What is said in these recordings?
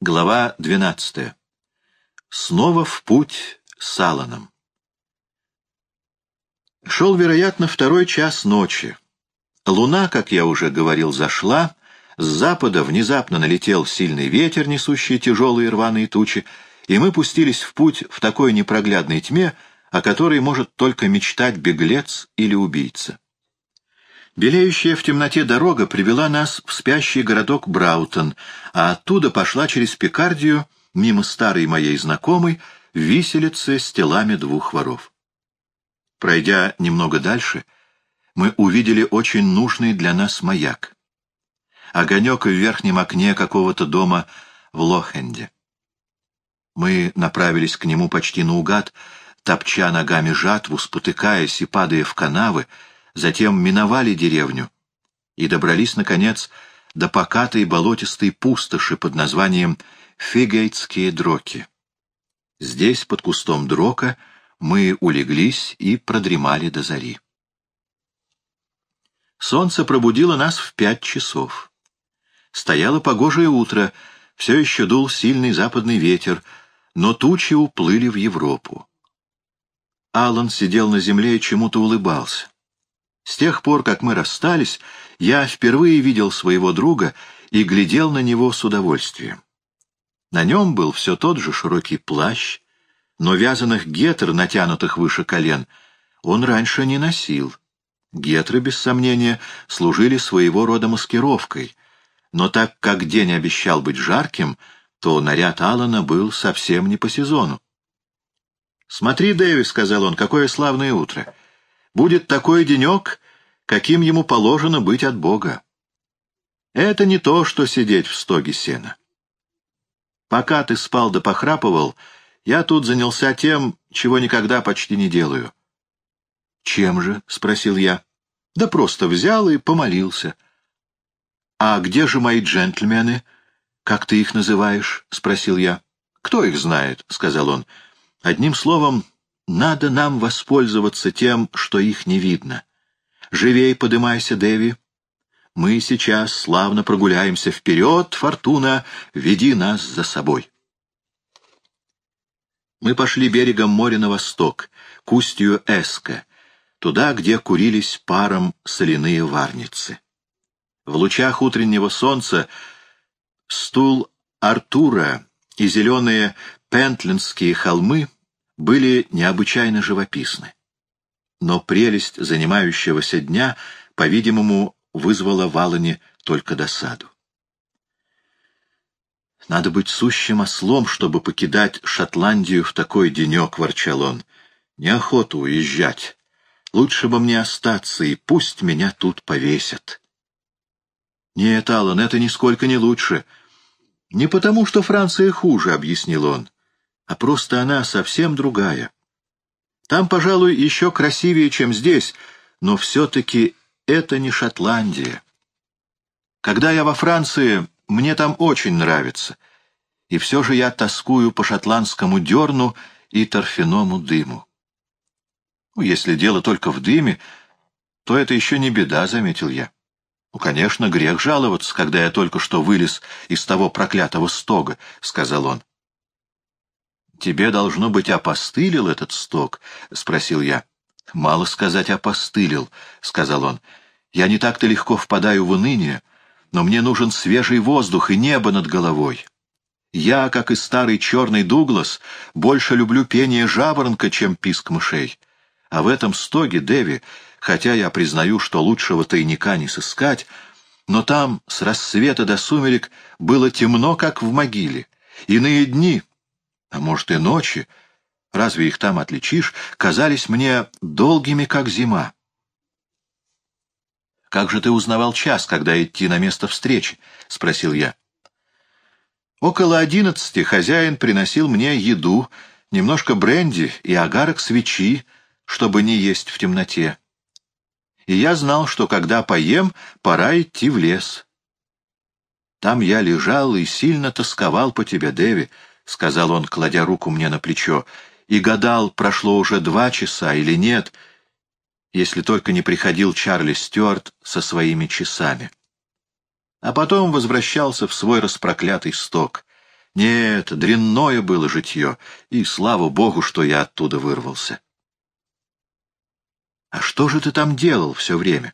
Глава 12. Снова в путь с Алланом. Шел, вероятно, второй час ночи. Луна, как я уже говорил, зашла, с запада внезапно налетел сильный ветер, несущий тяжелые рваные тучи, и мы пустились в путь в такой непроглядной тьме, о которой может только мечтать беглец или убийца. Белеющая в темноте дорога привела нас в спящий городок Браутон, а оттуда пошла через Пикардию, мимо старой моей знакомой, виселицы с телами двух воров. Пройдя немного дальше, мы увидели очень нужный для нас маяк. Огонек в верхнем окне какого-то дома в Лохенде. Мы направились к нему почти наугад, топча ногами жатву, спотыкаясь и падая в канавы, затем миновали деревню и добрались, наконец, до покатой болотистой пустоши под названием Фигейтские дроки. Здесь, под кустом дрока, мы улеглись и продремали до зари. Солнце пробудило нас в пять часов. Стояло погожее утро, все еще дул сильный западный ветер, но тучи уплыли в Европу. Алан сидел на земле и чему-то улыбался. С тех пор, как мы расстались, я впервые видел своего друга и глядел на него с удовольствием. На нем был все тот же широкий плащ, но вязаных гетр, натянутых выше колен, он раньше не носил. Гетры, без сомнения, служили своего рода маскировкой, но так как день обещал быть жарким, то наряд Алана был совсем не по сезону. «Смотри, Дэви», — сказал он, — «какое славное утро! Будет такой денек, каким ему положено быть от Бога. Это не то, что сидеть в стоге сена. Пока ты спал да похрапывал, я тут занялся тем, чего никогда почти не делаю. «Чем же?» — спросил я. «Да просто взял и помолился». «А где же мои джентльмены? Как ты их называешь?» — спросил я. «Кто их знает?» — сказал он. «Одним словом, надо нам воспользоваться тем, что их не видно. Живей подымайся, Дэви. Мы сейчас славно прогуляемся вперед, Фортуна, веди нас за собой. Мы пошли берегом моря на восток, к устью Эска, туда, где курились паром соляные варницы. В лучах утреннего солнца стул Артура и зеленые пентлинские холмы были необычайно живописны но прелесть занимающегося дня, по-видимому, вызвала в Алане только досаду. «Надо быть сущим ослом, чтобы покидать Шотландию в такой денек», — ворчал он. «Неохота уезжать. Лучше бы мне остаться, и пусть меня тут повесят». «Нет, Аллан, это нисколько не лучше. Не потому, что Франция хуже», — объяснил он, — «а просто она совсем другая». Там, пожалуй, еще красивее, чем здесь, но все-таки это не Шотландия. Когда я во Франции, мне там очень нравится, и все же я тоскую по шотландскому дерну и торфяному дыму. Ну, если дело только в дыме, то это еще не беда, — заметил я. Ну, конечно, грех жаловаться, когда я только что вылез из того проклятого стога, — сказал он. «Тебе, должно быть, опостылил этот сток?» — спросил я. «Мало сказать опостылил», — сказал он. «Я не так-то легко впадаю в уныние, но мне нужен свежий воздух и небо над головой. Я, как и старый черный Дуглас, больше люблю пение жаворонка, чем писк мышей. А в этом стоге, Деви, хотя я признаю, что лучшего тайника не сыскать, но там с рассвета до сумерек было темно, как в могиле. Иные дни а может и ночи, разве их там отличишь, казались мне долгими, как зима. «Как же ты узнавал час, когда идти на место встречи?» — спросил я. Около одиннадцати хозяин приносил мне еду, немножко бренди и агарок свечи, чтобы не есть в темноте. И я знал, что когда поем, пора идти в лес. Там я лежал и сильно тосковал по тебе, Дэви, — сказал он, кладя руку мне на плечо, — и гадал, прошло уже два часа или нет, если только не приходил Чарли Стюарт со своими часами. А потом возвращался в свой распроклятый сток. Нет, дрянное было житье, и слава богу, что я оттуда вырвался. А что же ты там делал все время?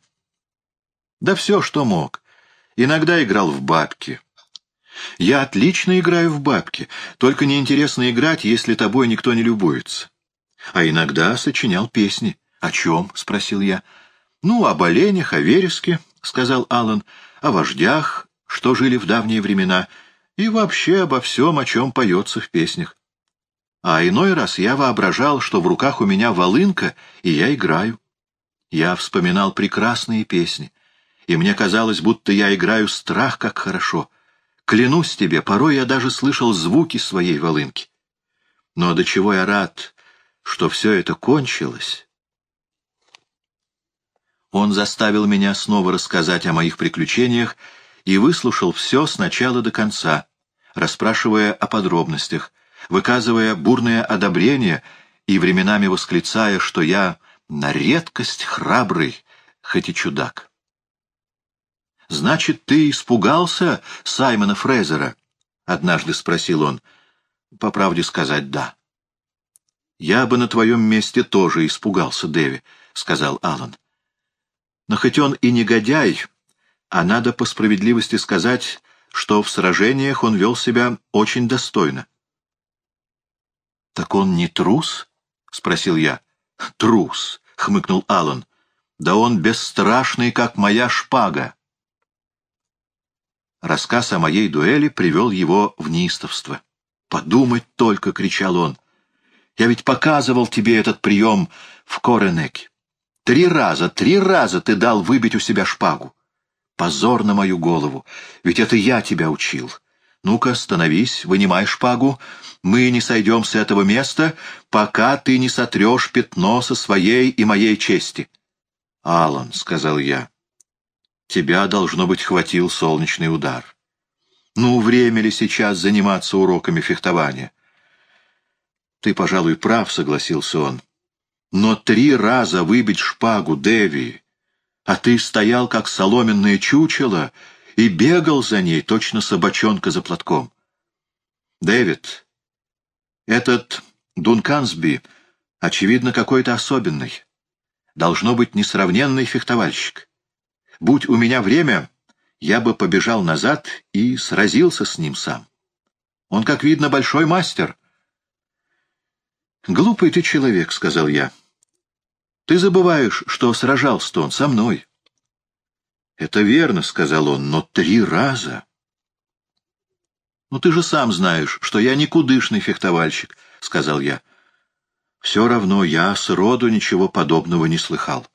Да все, что мог. Иногда играл в бабки. Я отлично играю в бабки, только неинтересно играть, если тобой никто не любуется. А иногда сочинял песни. «О чем?» — спросил я. «Ну, об оленях, о вереске», — сказал Аллан, — «о вождях, что жили в давние времена, и вообще обо всем, о чем поется в песнях. А иной раз я воображал, что в руках у меня волынка, и я играю. Я вспоминал прекрасные песни, и мне казалось, будто я играю страх, как хорошо. Клянусь тебе, порой я даже слышал звуки своей волынки. Но до чего я рад, что все это кончилось. Он заставил меня снова рассказать о моих приключениях и выслушал все с начала до конца, расспрашивая о подробностях, выказывая бурное одобрение и временами восклицая, что я на редкость храбрый, хоть и чудак. «Значит, ты испугался Саймона Фрезера?» — однажды спросил он. «По правде сказать, да». «Я бы на твоем месте тоже испугался, Дэви», — сказал Аллан. «Но хоть он и негодяй, а надо по справедливости сказать, что в сражениях он вел себя очень достойно». «Так он не трус?» — спросил я. «Трус», — хмыкнул Аллан. «Да он бесстрашный, как моя шпага». Рассказ о моей дуэли привел его в неистовство. «Подумать только!» — кричал он. «Я ведь показывал тебе этот прием в Коренеке. Три раза, три раза ты дал выбить у себя шпагу. Позор на мою голову, ведь это я тебя учил. Ну-ка, становись, вынимай шпагу. Мы не сойдем с этого места, пока ты не сотрешь пятно со своей и моей чести. «Алан», — сказал я, Тебя, должно быть, хватил солнечный удар. Ну, время ли сейчас заниматься уроками фехтования? Ты, пожалуй, прав, согласился он. Но три раза выбить шпагу, Деви, а ты стоял, как соломенное чучело, и бегал за ней, точно собачонка за платком. Дэвид, этот Дункансби, очевидно, какой-то особенный. Должно быть несравненный фехтовальщик. Будь у меня время, я бы побежал назад и сразился с ним сам. Он, как видно, большой мастер. «Глупый ты человек», — сказал я. «Ты забываешь, что сражался-то он со мной». «Это верно», — сказал он, — «но три раза». «Ну ты же сам знаешь, что я никудышный фехтовальщик», — сказал я. «Все равно я сроду ничего подобного не слыхал».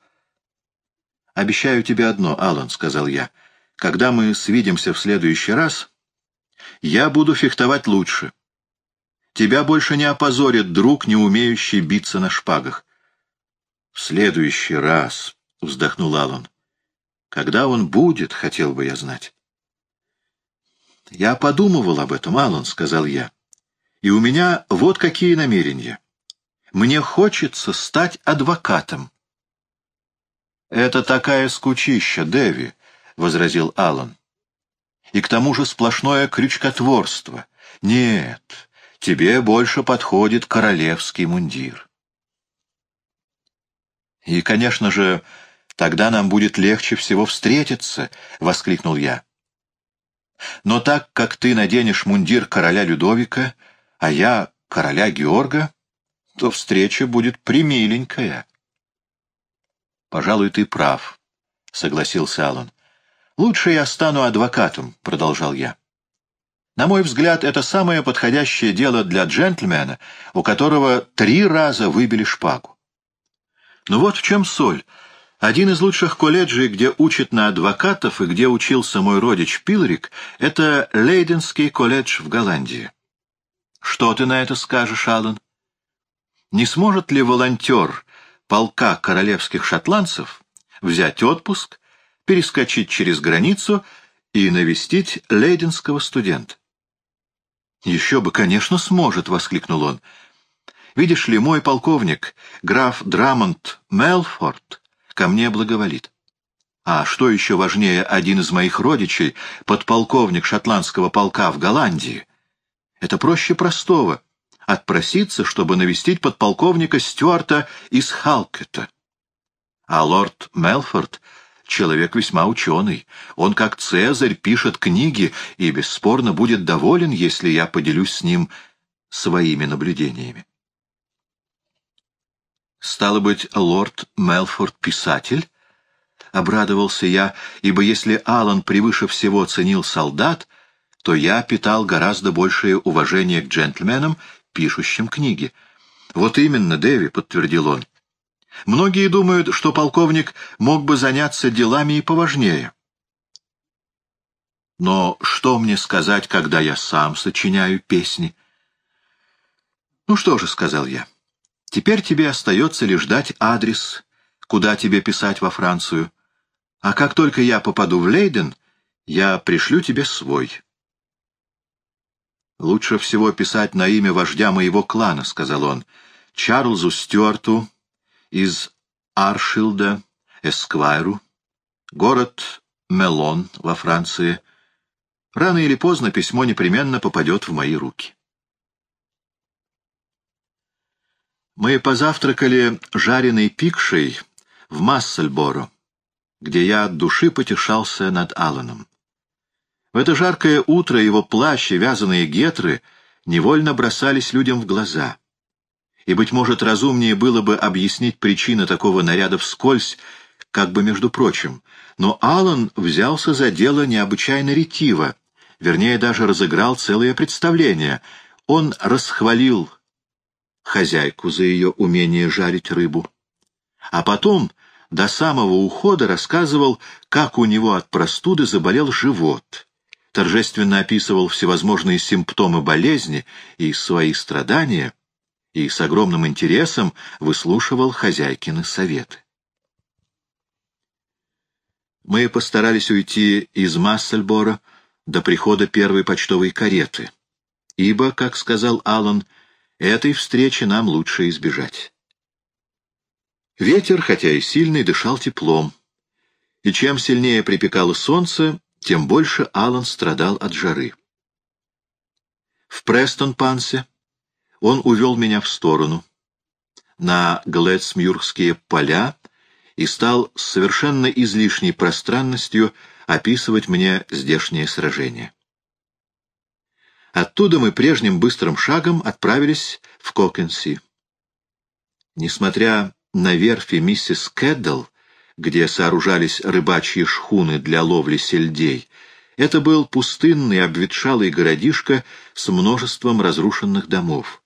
«Обещаю тебе одно, Алан, сказал я. «Когда мы свидимся в следующий раз, я буду фехтовать лучше. Тебя больше не опозорит друг, не умеющий биться на шпагах». «В следующий раз», — вздохнул Алан. «Когда он будет, хотел бы я знать». «Я подумывал об этом, Алан, сказал я. «И у меня вот какие намерения. Мне хочется стать адвокатом». «Это такая скучища, Дэви», — возразил Аллан. «И к тому же сплошное крючкотворство. Нет, тебе больше подходит королевский мундир». «И, конечно же, тогда нам будет легче всего встретиться», — воскликнул я. «Но так как ты наденешь мундир короля Людовика, а я короля Георга, то встреча будет примиленькая». «Пожалуй, ты прав», — согласился Аллан. «Лучше я стану адвокатом», — продолжал я. «На мой взгляд, это самое подходящее дело для джентльмена, у которого три раза выбили шпагу. Но вот в чем соль. Один из лучших колледжей, где учат на адвокатов и где учился мой родич Пилрик, это Лейденский колледж в Голландии. Что ты на это скажешь, Аллан? Не сможет ли волонтер полка королевских шотландцев взять отпуск, перескочить через границу и навестить лейденского студента. «Еще бы, конечно, сможет!» — воскликнул он. «Видишь ли, мой полковник, граф Драмонт Мелфорд, ко мне благоволит. А что еще важнее, один из моих родичей, подполковник шотландского полка в Голландии. Это проще простого — отпроситься, чтобы навестить подполковника Стюарта из Халкета. А лорд Мелфорд — человек весьма ученый. Он, как Цезарь, пишет книги и бесспорно будет доволен, если я поделюсь с ним своими наблюдениями. Стало быть, лорд Мелфорд — писатель? — обрадовался я, ибо если Аллан превыше всего ценил солдат, то я питал гораздо большее уважение к джентльменам, пишущим книги. «Вот именно, Дэви», — подтвердил он. «Многие думают, что полковник мог бы заняться делами и поважнее». «Но что мне сказать, когда я сам сочиняю песни?» «Ну что же», — сказал я, — «теперь тебе остается лишь дать адрес, куда тебе писать во Францию, а как только я попаду в Лейден, я пришлю тебе свой». «Лучше всего писать на имя вождя моего клана», — сказал он, — «Чарльзу Стюарту из Аршилда, Эсквайру, город Мелон во Франции. Рано или поздно письмо непременно попадет в мои руки». Мы позавтракали жареной пикшей в Массельборо, где я от души потешался над Алланом. В это жаркое утро его плащ и вязаные гетры невольно бросались людям в глаза. И, быть может, разумнее было бы объяснить причины такого наряда вскользь, как бы между прочим. Но Аллан взялся за дело необычайно ретиво, вернее, даже разыграл целое представление. Он расхвалил хозяйку за ее умение жарить рыбу. А потом до самого ухода рассказывал, как у него от простуды заболел живот, торжественно описывал всевозможные симптомы болезни и свои страдания, и с огромным интересом выслушивал хозяйкины советы. Мы постарались уйти из Массельбора до прихода первой почтовой кареты, ибо, как сказал Аллан, этой встречи нам лучше избежать. Ветер, хотя и сильный, дышал теплом, и чем сильнее припекало солнце, тем больше Алан страдал от жары. В Престон-Пансе он увел меня в сторону, на Глэдсмюрские поля, и стал с совершенно излишней пространностью описывать мне здешнее сражение. Оттуда мы прежним быстрым шагом отправились в Кокенси. Несмотря на верфи миссис Кэддл, где сооружались рыбачьи шхуны для ловли сельдей. Это был пустынный обветшалый городишко с множеством разрушенных домов.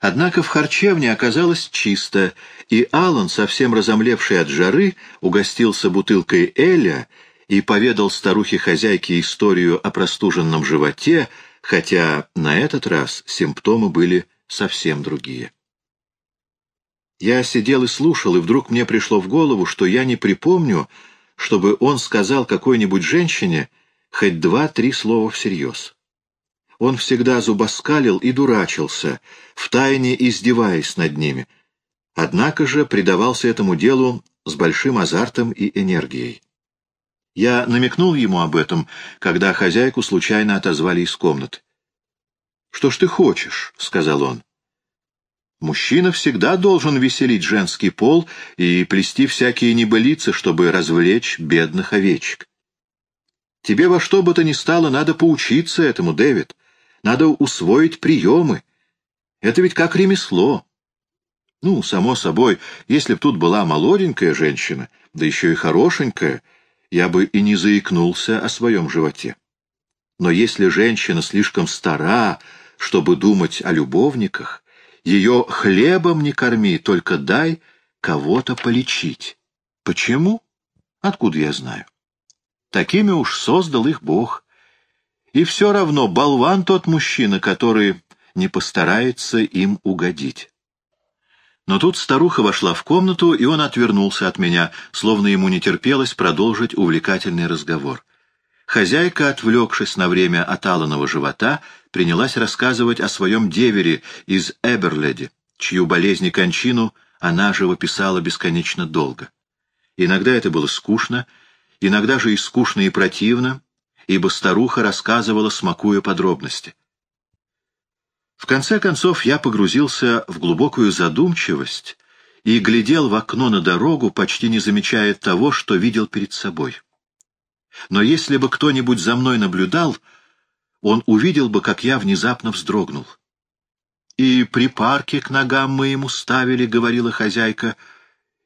Однако в харчевне оказалось чисто, и Алан, совсем разомлевший от жары, угостился бутылкой Эля и поведал старухе-хозяйке историю о простуженном животе, хотя на этот раз симптомы были совсем другие. Я сидел и слушал, и вдруг мне пришло в голову, что я не припомню, чтобы он сказал какой-нибудь женщине хоть два-три слова всерьез. Он всегда зубоскалил и дурачился, втайне издеваясь над ними. Однако же предавался этому делу с большим азартом и энергией. Я намекнул ему об этом, когда хозяйку случайно отозвали из комнаты. «Что ж ты хочешь?» — сказал он. Мужчина всегда должен веселить женский пол и плести всякие небылицы, чтобы развлечь бедных овечек. Тебе во что бы то ни стало надо поучиться этому, Дэвид. Надо усвоить приемы. Это ведь как ремесло. Ну, само собой, если б тут была молоденькая женщина, да еще и хорошенькая, я бы и не заикнулся о своем животе. Но если женщина слишком стара, чтобы думать о любовниках, ее хлебом не корми, только дай кого-то полечить. Почему? Откуда я знаю? Такими уж создал их Бог. И все равно болван тот мужчина, который не постарается им угодить. Но тут старуха вошла в комнату, и он отвернулся от меня, словно ему не терпелось продолжить увлекательный разговор. Хозяйка, отвлекшись на время от Алланого живота, принялась рассказывать о своем девере из Эберледи, чью болезнь и кончину она живописала бесконечно долго. Иногда это было скучно, иногда же и скучно и противно, ибо старуха рассказывала, смакуя подробности. конце концов я погрузился в глубокую задумчивость и глядел в окно на дорогу, почти не замечая того, что видел перед собой. Но если бы кто-нибудь за мной наблюдал, он увидел бы, как я внезапно вздрогнул. «И припарки к ногам мы ему ставили», — говорила хозяйка, —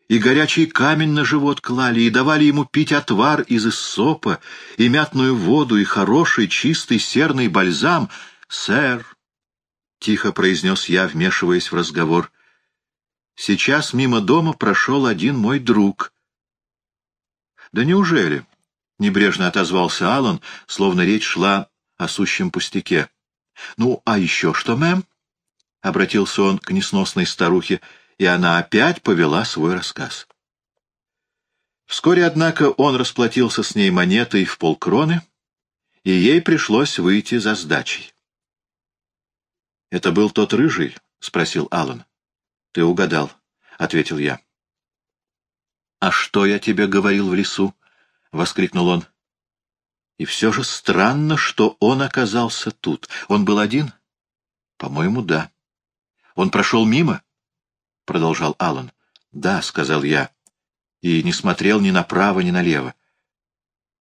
и горячий камень на живот клали, и давали ему пить отвар из иссопа, и мятную воду, и хороший чистый серный бальзам. «Сэр», — тихо произнес я, вмешиваясь в разговор, — «сейчас мимо дома прошел один мой друг». «Да неужели?» — небрежно отозвался Аллан, словно речь шла о сущем пустяке. «Ну, а еще что, мэм?» — обратился он к несносной старухе, — и она опять повела свой рассказ. Вскоре, однако, он расплатился с ней монетой в полкроны, и ей пришлось выйти за сдачей. «Это был тот рыжий?» — спросил Аллан. «Ты угадал», — ответил я. «А что я тебе говорил в лесу?» — воскликнул он. «И все же странно, что он оказался тут. Он был один?» «По-моему, да. Он прошел мимо?» — продолжал Аллан. «Да», — сказал я, и не смотрел ни направо, ни налево.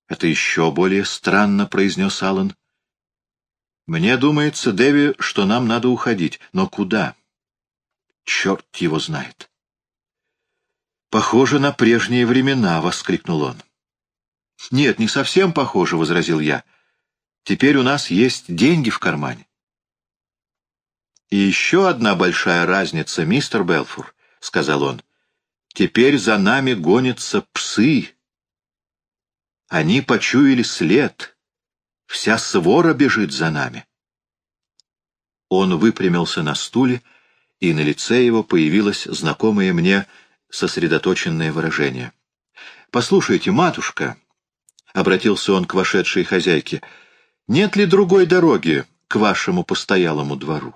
«Это еще более странно», — произнес Аллан. «Мне думается, Дэви, что нам надо уходить. Но куда?» «Черт его знает». «Похоже на прежние времена», — воскликнул он. «Нет, не совсем похоже», — возразил я. «Теперь у нас есть деньги в кармане». «И еще одна большая разница, мистер Белфур», — сказал он. «Теперь за нами гонятся псы. Они почуяли след. Вся свора бежит за нами». Он выпрямился на стуле, и на лице его появилось знакомое мне сосредоточенное выражение. «Послушайте, матушка», — обратился он к вошедшей хозяйке, — «нет ли другой дороги к вашему постоялому двору?»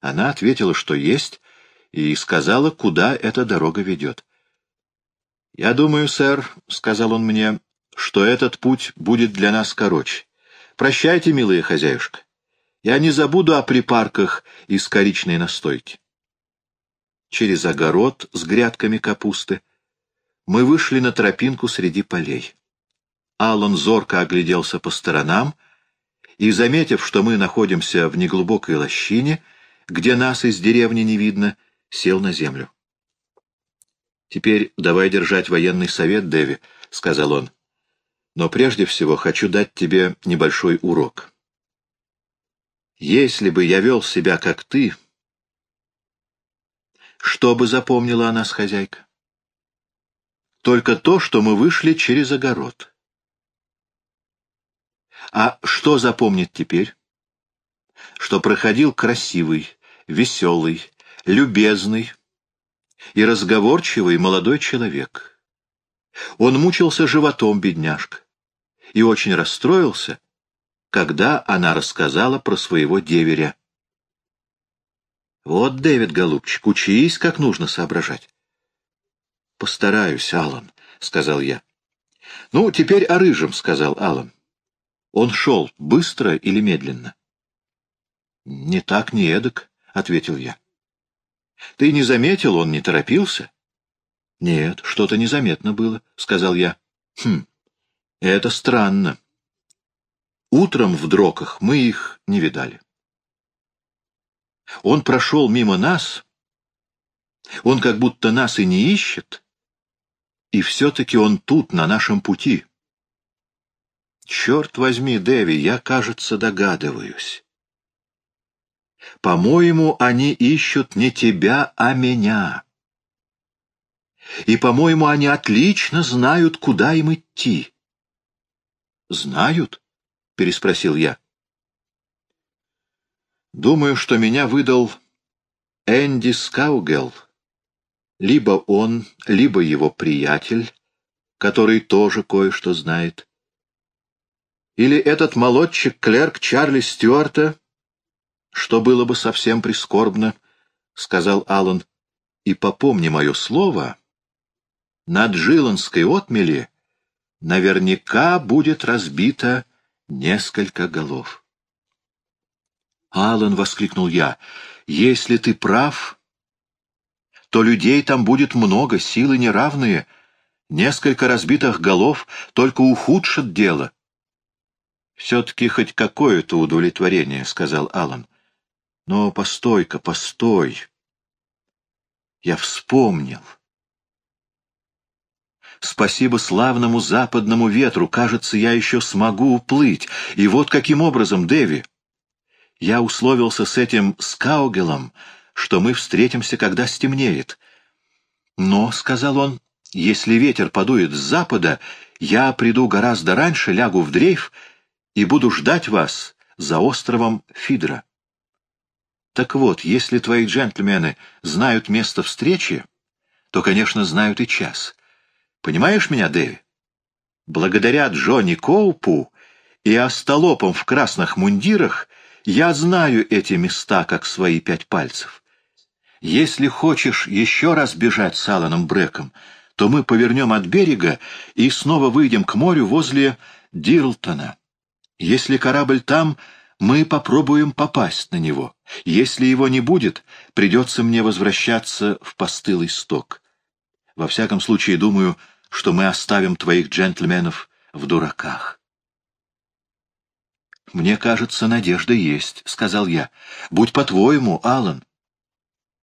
Она ответила, что есть, и сказала, куда эта дорога ведет. «Я думаю, сэр, — сказал он мне, — что этот путь будет для нас короче. Прощайте, милая хозяюшка. Я не забуду о припарках из коричной настойки». Через огород с грядками капусты мы вышли на тропинку среди полей. Аллан зорко огляделся по сторонам и, заметив, что мы находимся в неглубокой лощине, — где нас из деревни не видно, сел на землю. «Теперь давай держать военный совет, Дэви», — сказал он. «Но прежде всего хочу дать тебе небольшой урок. Если бы я вел себя, как ты, что бы запомнила о нас хозяйка? Только то, что мы вышли через огород. А что запомнит теперь? Что проходил красивый, веселый, любезный и разговорчивый молодой человек. Он мучился животом, бедняжка, и очень расстроился, когда она рассказала про своего деверя. «Вот, Дэвид, голубчик, учись, как нужно соображать». «Постараюсь, Аллан», — сказал я. «Ну, теперь о рыжем», — сказал Аллан. «Он шел быстро или медленно?» «Не так, не эдак. — ответил я. — Ты не заметил, он не торопился? — Нет, что-то незаметно было, — сказал я. — Хм, это странно. Утром в дроках мы их не видали. Он прошел мимо нас, он как будто нас и не ищет, и все-таки он тут, на нашем пути. Черт возьми, Дэви, я, кажется, догадываюсь. По-моему, они ищут не тебя, а меня. И, по-моему, они отлично знают, куда им идти. «Знают?» — переспросил я. «Думаю, что меня выдал Энди Скаугелл. Либо он, либо его приятель, который тоже кое-что знает. Или этот молодчик-клерк Чарли Стюарта, что было бы совсем прискорбно, — сказал Аллан, — и попомни мое слово, на Джиланской отмели наверняка будет разбито несколько голов. «Алан», — воскликнул я, — «если ты прав, то людей там будет много, силы неравные. Несколько разбитых голов только ухудшат дело». «Все-таки хоть какое-то удовлетворение», — сказал Алан. «Но постой-ка, постой. Я вспомнил». Спасибо славному западному ветру, кажется, я еще смогу уплыть. И вот каким образом, Дэви. Я условился с этим Скаугелом, что мы встретимся, когда стемнеет. Но, — сказал он, — если ветер подует с запада, я приду гораздо раньше, лягу в дрейф и буду ждать вас за островом Фидра. Так вот, если твои джентльмены знают место встречи, то, конечно, знают и час. Понимаешь меня, Дэви? Благодаря Джонни Коупу и остолопам в красных мундирах я знаю эти места, как свои пять пальцев. Если хочешь еще раз бежать с Алланом Брэком, то мы повернем от берега и снова выйдем к морю возле Дирлтона. Если корабль там, мы попробуем попасть на него. Если его не будет, придется мне возвращаться в постылый сток. Во всяком случае, думаю, что мы оставим твоих джентльменов в дураках. «Мне кажется, надежда есть», — сказал я. «Будь по-твоему, Алан.